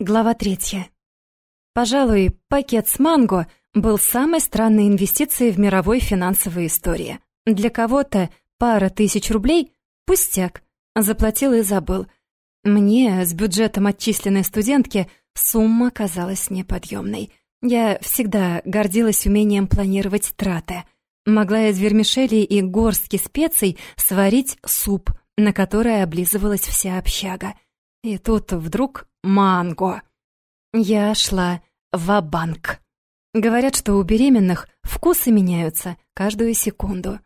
Глава третья. Пожалуй, пакет с манго был самой странной инвестицией в мировой финансовой истории. Для кого-то пара тысяч рублей — пустяк. Заплатил и забыл. Мне, с бюджетом отчисленной студентки, сумма казалась неподъемной. Я всегда гордилась умением планировать траты. Могла из вермишели и горстки специй сварить суп, на который облизывалась вся общага. И тут вдруг манго. Я шла в банк Говорят, что у беременных вкусы меняются каждую секунду.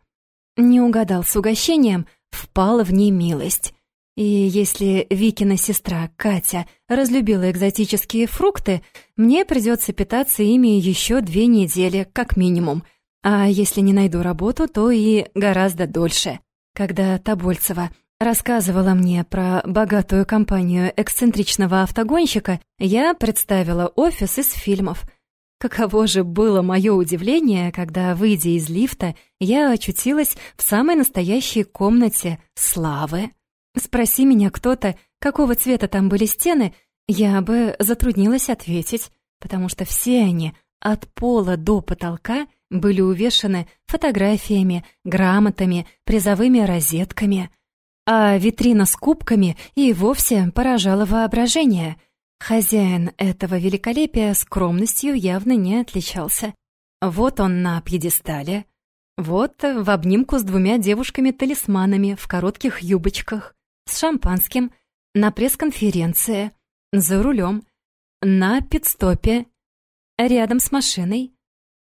Не угадал с угощением, впала в немилость. И если Викина сестра Катя разлюбила экзотические фрукты, мне придется питаться ими еще две недели, как минимум. А если не найду работу, то и гораздо дольше. Когда Тобольцева рассказывала мне про богатую компанию эксцентричного автогонщика, я представила офис из фильмов. Каково же было мое удивление, когда, выйдя из лифта, я очутилась в самой настоящей комнате славы. Спроси меня кто-то, какого цвета там были стены, я бы затруднилась ответить, потому что все они, от пола до потолка, были увешаны фотографиями, грамотами, призовыми розетками — а витрина с кубками и вовсе поражала воображение. Хозяин этого великолепия скромностью явно не отличался. Вот он на пьедестале, вот в обнимку с двумя девушками-талисманами в коротких юбочках, с шампанским, на пресс-конференции, за рулем, на пидстопе, рядом с машиной,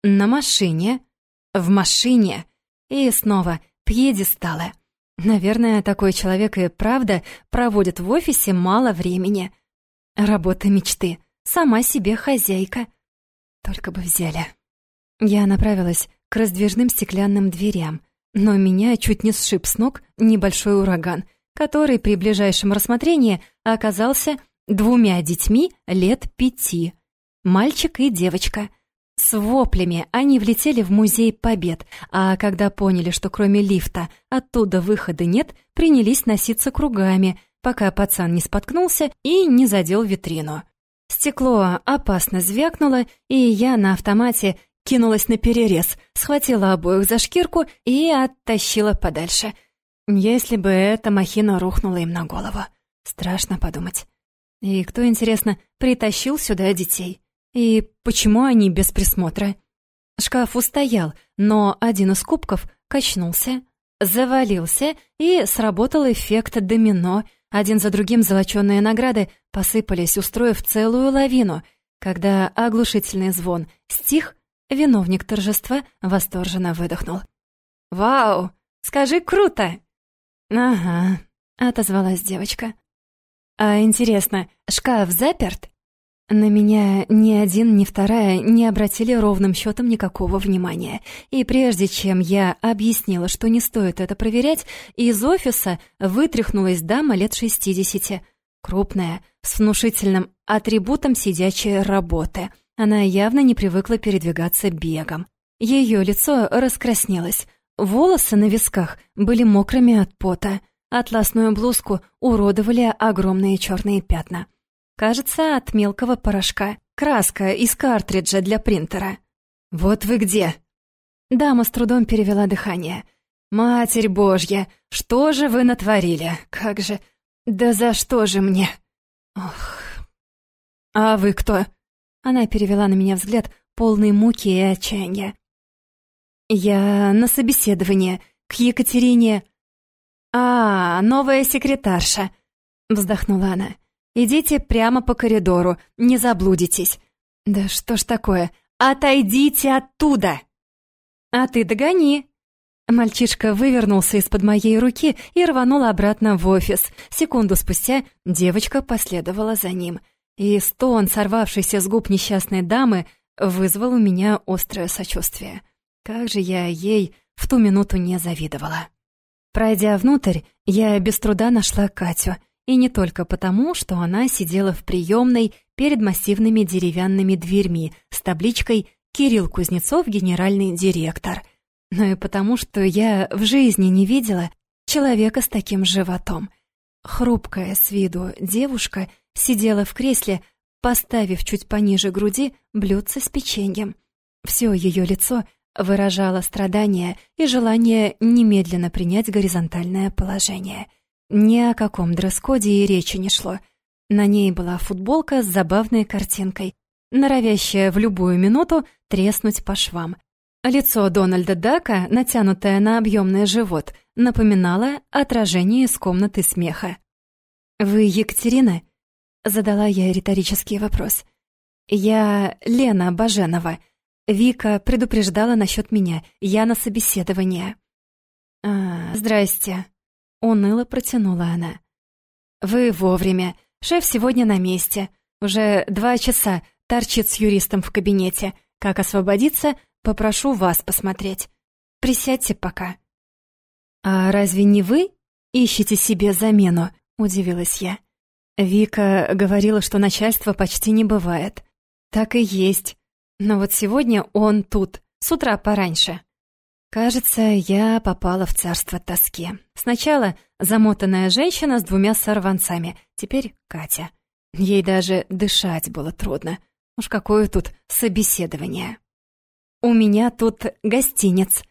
на машине, в машине и снова пьедесталы. Наверное, такой человек и правда проводит в офисе мало времени. Работа мечты. Сама себе хозяйка. Только бы взяли. Я направилась к раздвижным стеклянным дверям, но меня чуть не сшиб с ног небольшой ураган, который при ближайшем рассмотрении оказался двумя детьми лет пяти. Мальчик и девочка — с воплями они влетели в музей побед, а когда поняли, что кроме лифта оттуда выхода нет, принялись носиться кругами, пока пацан не споткнулся и не задел витрину. Стекло опасно звякнуло, и я на автомате кинулась на перерез, схватила обоих за шкирку и оттащила подальше. Если бы эта махина рухнула им на голову. Страшно подумать. И кто, интересно, притащил сюда детей? И почему они без присмотра? Шкаф устоял, но один из кубков качнулся, завалился, и сработал эффект домино. Один за другим золочёные награды посыпались, устроив целую лавину. Когда оглушительный звон стих, виновник торжества восторженно выдохнул. «Вау! Скажи, круто!» «Ага», — отозвалась девочка. «А интересно, шкаф заперт?» На меня ни один, ни вторая не обратили ровным счетом никакого внимания. И прежде чем я объяснила, что не стоит это проверять, из офиса вытряхнулась дама лет шестидесяти. Крупная, с внушительным атрибутом сидячей работы. Она явно не привыкла передвигаться бегом. Ее лицо раскраснелось. Волосы на висках были мокрыми от пота. Атласную блузку уродовали огромные черные пятна. Кажется, от мелкого порошка. Краска из картриджа для принтера. «Вот вы где!» Дама с трудом перевела дыхание. «Матерь Божья, что же вы натворили? Как же... Да за что же мне?» «Ох...» «А вы кто?» Она перевела на меня взгляд, полный муки и отчаяния. «Я на собеседование, к Екатерине...» «А, новая секретарша», — вздохнула она. Идите прямо по коридору, не заблудитесь. Да что ж такое? Отойдите оттуда! А ты догони. Мальчишка вывернулся из-под моей руки и рванул обратно в офис. Секунду спустя девочка последовала за ним. И стон, сорвавшийся с губ несчастной дамы, вызвал у меня острое сочувствие. Как же я ей в ту минуту не завидовала. Пройдя внутрь, я без труда нашла Катю — и не только потому, что она сидела в приемной перед массивными деревянными дверьми с табличкой «Кирилл Кузнецов, генеральный директор», но и потому, что я в жизни не видела человека с таким животом. Хрупкая с виду девушка сидела в кресле, поставив чуть пониже груди блюдце с печеньем. Все ее лицо выражало страдание и желание немедленно принять горизонтальное положение. Ни о каком дресс-коде и речи не шло. На ней была футболка с забавной картинкой, норовящая в любую минуту треснуть по швам. Лицо Дональда Дака, натянутое на объемный живот, напоминало отражение из комнаты смеха. «Вы Екатерина?» — задала я риторический вопрос. «Я Лена Баженова. Вика предупреждала насчет меня. Я на собеседование». «А, здрасте», — уныло протянула она. «Вы вовремя. Шеф сегодня на месте. Уже два часа торчит с юристом в кабинете. Как освободиться, попрошу вас посмотреть. Присядьте пока». «А разве не вы ищете себе замену?» — удивилась я. Вика говорила, что начальства почти не бывает. Так и есть. Но вот сегодня он тут, с утра пораньше. Кажется, я попала в царство тоски. Сначала замотанная женщина с двумя сорванцами, теперь Катя. Ей даже дышать было трудно. Уж какое тут собеседование. «У меня тут гостиниц».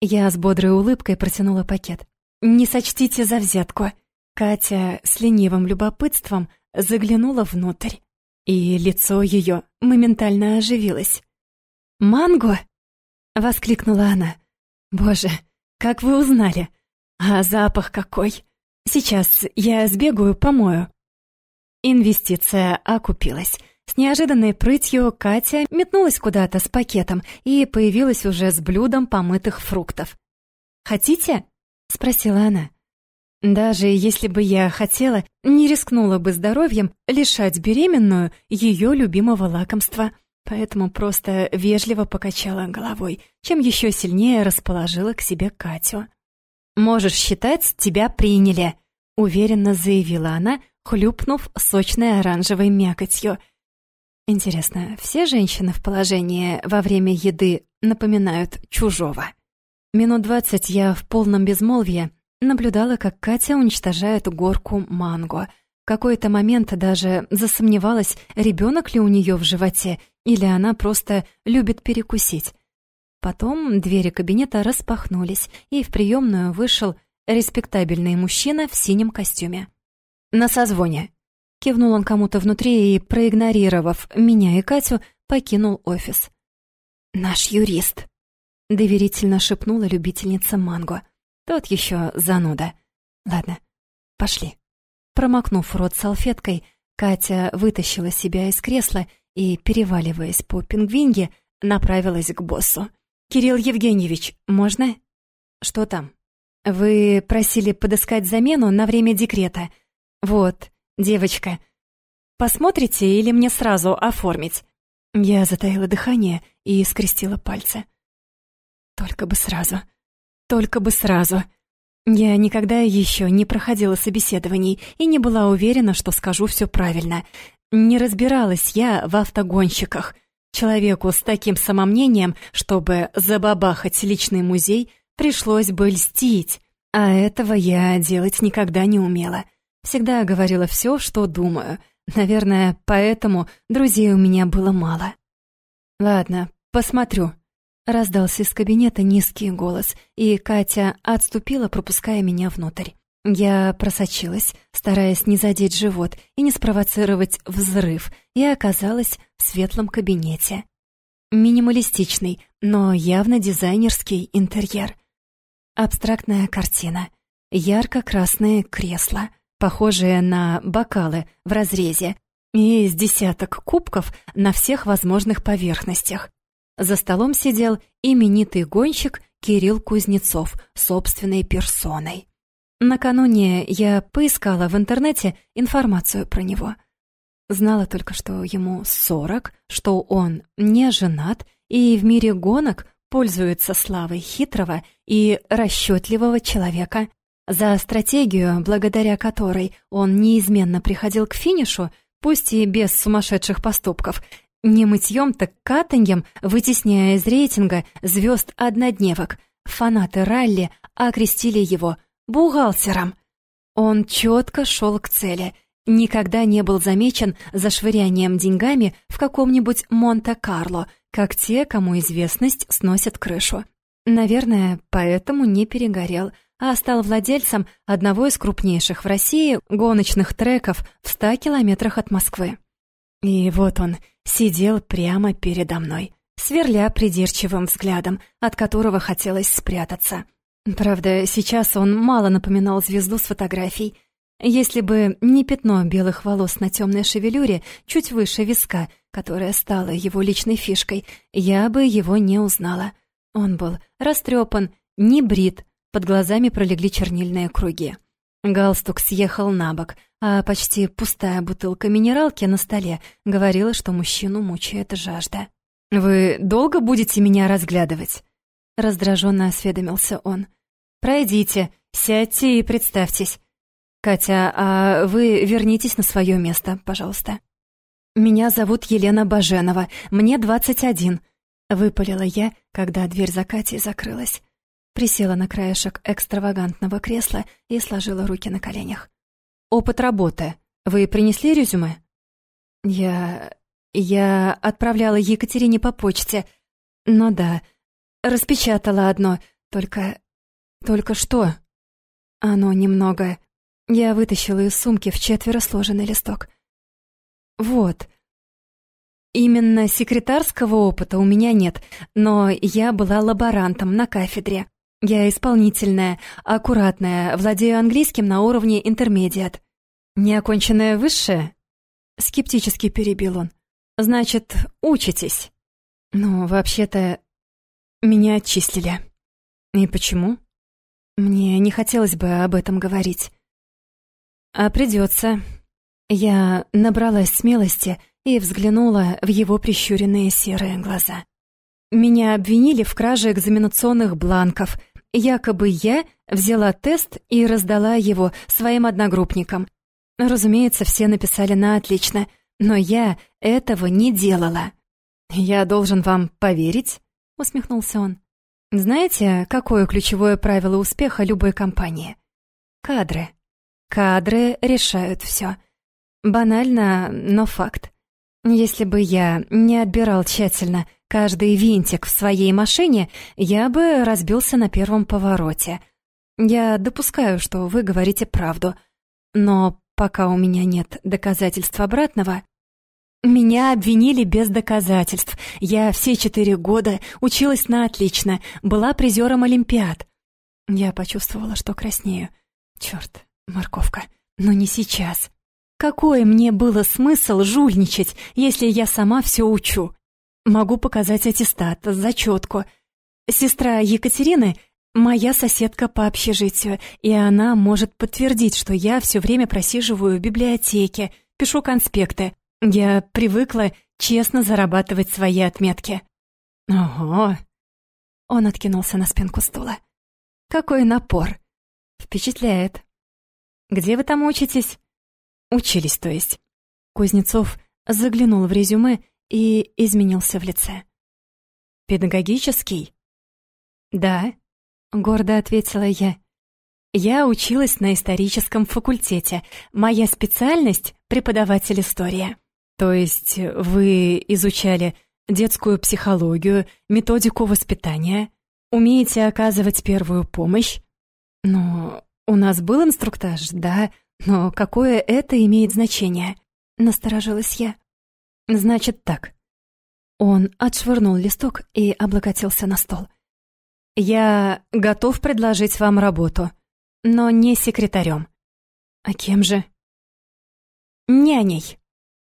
Я с бодрой улыбкой протянула пакет. «Не сочтите за взятку». Катя с ленивым любопытством заглянула внутрь, и лицо ее моментально оживилось. «Манго!» — воскликнула она. «Боже, как вы узнали! А запах какой! Сейчас я сбегаю, помою». Инвестиция окупилась. С неожиданной прытью Катя метнулась куда-то с пакетом и появилась уже с блюдом помытых фруктов. «Хотите?» — спросила она. Даже если бы я хотела, не рискнула бы здоровьем лишать беременную ее любимого лакомства, поэтому просто вежливо покачала головой, чем еще сильнее расположила к себе Катю. «Можешь считать, тебя приняли», — уверенно заявила она, хлюпнув сочной оранжевой мякотью. Интересно, все женщины в положении во время еды напоминают чужого? Минут двадцать я в полном безмолвии Наблюдала, как Катя уничтожает горку манго. Какой-то момент даже засомневалась, ребенок ли у нее в животе, или она просто любит перекусить. Потом двери кабинета распахнулись, и в приемную вышел респектабельный мужчина в синем костюме. «На созвоне», — кивнул он кому-то внутри и, проигнорировав меня и Катю, покинул офис. «Наш юрист», — доверительно шепнула любительница манго. Тот еще зануда. Ладно, пошли. Промокнув рот салфеткой, Катя вытащила себя из кресла и, переваливаясь по пингвинге, направилась к боссу. «Кирилл Евгеньевич, можно?» «Что там?» «Вы просили подыскать замену на время декрета. Вот, девочка. Посмотрите или мне сразу оформить?» Я затаила дыхание и скрестила пальцы. «Только бы сразу». Только бы сразу. Я никогда еще не проходила собеседований и не была уверена, что скажу все правильно. Не разбиралась я в автогонщиках. Человеку с таким самомнением, чтобы забабахать личный музей, пришлось бы льстить. А этого я делать никогда не умела. Всегда говорила все, что думаю. Наверное, поэтому друзей у меня было мало. Ладно, посмотрю. Раздался из кабинета низкий голос, и Катя отступила, пропуская меня внутрь. Я просочилась, стараясь не задеть живот и не спровоцировать взрыв, и оказалась в светлом кабинете. Минималистичный, но явно дизайнерский интерьер. Абстрактная картина. Ярко-красные кресла, похожие на бокалы в разрезе, и из десяток кубков на всех возможных поверхностях. За столом сидел именитый гонщик Кирилл Кузнецов собственной персоной. Накануне я поискала в интернете информацию про него. Знала только, что ему 40, что он не женат и в мире гонок пользуется славой хитрого и расчетливого человека. За стратегию, благодаря которой он неизменно приходил к финишу, пусть и без сумасшедших поступков, не мытьем, так катаньем, вытесняя из рейтинга звезд однодневок. Фанаты ралли окрестили его бухгалтером. Он четко шел к цели, никогда не был замечен за швырянием деньгами в каком-нибудь Монте-Карло, как те, кому известность сносит крышу. Наверное, поэтому не перегорел, а стал владельцем одного из крупнейших в России гоночных треков в ста километрах от Москвы. И вот он сидел прямо передо мной, сверля придирчивым взглядом, от которого хотелось спрятаться. Правда, сейчас он мало напоминал звезду с фотографий. Если бы не пятно белых волос на темной шевелюре чуть выше виска, которая стала его личной фишкой, я бы его не узнала. Он был растрепан, не брит, под глазами пролегли чернильные круги. Галстук съехал на бок, а почти пустая бутылка минералки на столе говорила, что мужчину мучает жажда. «Вы долго будете меня разглядывать?» Раздраженно осведомился он. «Пройдите, сядьте и представьтесь. Катя, а вы вернитесь на свое место, пожалуйста». «Меня зовут Елена Баженова, мне 21», — выпалила я, когда дверь за Катей закрылась. Присела на краешек экстравагантного кресла и сложила руки на коленях. «Опыт работы. Вы принесли резюме?» «Я... я отправляла Екатерине по почте. Но да, распечатала одно, только... только что?» «Оно немного...» Я вытащила из сумки в четверо сложенный листок. «Вот...» Именно секретарского опыта у меня нет, но я была лаборантом на кафедре. Я исполнительная, аккуратная, владею английским на уровне интермедиат. Неоконченное высшее? Скептически перебил он. Значит, учитесь. Ну, вообще-то, меня отчислили. И почему? Мне не хотелось бы об этом говорить. А придется. Я набралась смелости и взглянула в его прищуренные серые глаза. Меня обвинили в краже экзаменационных бланков — Якобы я взяла тест и раздала его своим одногруппникам. Разумеется, все написали на отлично, но я этого не делала. «Я должен вам поверить?» — усмехнулся он. «Знаете, какое ключевое правило успеха любой компании? Кадры. Кадры решают все. Банально, но факт. Если бы я не отбирал тщательно каждый винтик в своей машине, я бы разбился на первом повороте. Я допускаю, что вы говорите правду, но пока у меня нет доказательств обратного... Меня обвинили без доказательств. Я все четыре года училась на отлично, была призером Олимпиад. Я почувствовала, что краснею. Черт, морковка, но не сейчас. Какой мне было смысл жульничать, если я сама все учу? Могу показать аттестат, зачетку. Сестра Екатерины — моя соседка по общежитию, и она может подтвердить, что я все время просиживаю в библиотеке, пишу конспекты. Я привыкла честно зарабатывать свои отметки. Ого! Он откинулся на спинку стула. Какой напор! Впечатляет. Где вы там учитесь? Учились, то есть. Кузнецов заглянул в резюме и изменился в лице. «Педагогический?» «Да», — гордо ответила я. «Я училась на историческом факультете. Моя специальность — преподаватель истории». «То есть вы изучали детскую психологию, методику воспитания, умеете оказывать первую помощь?» «Ну, у нас был инструктаж, да, но какое это имеет значение?» — насторожилась я. «Значит так». Он отшвырнул листок и облокотился на стол. «Я готов предложить вам работу, но не секретарем». «А кем же?» «Няней».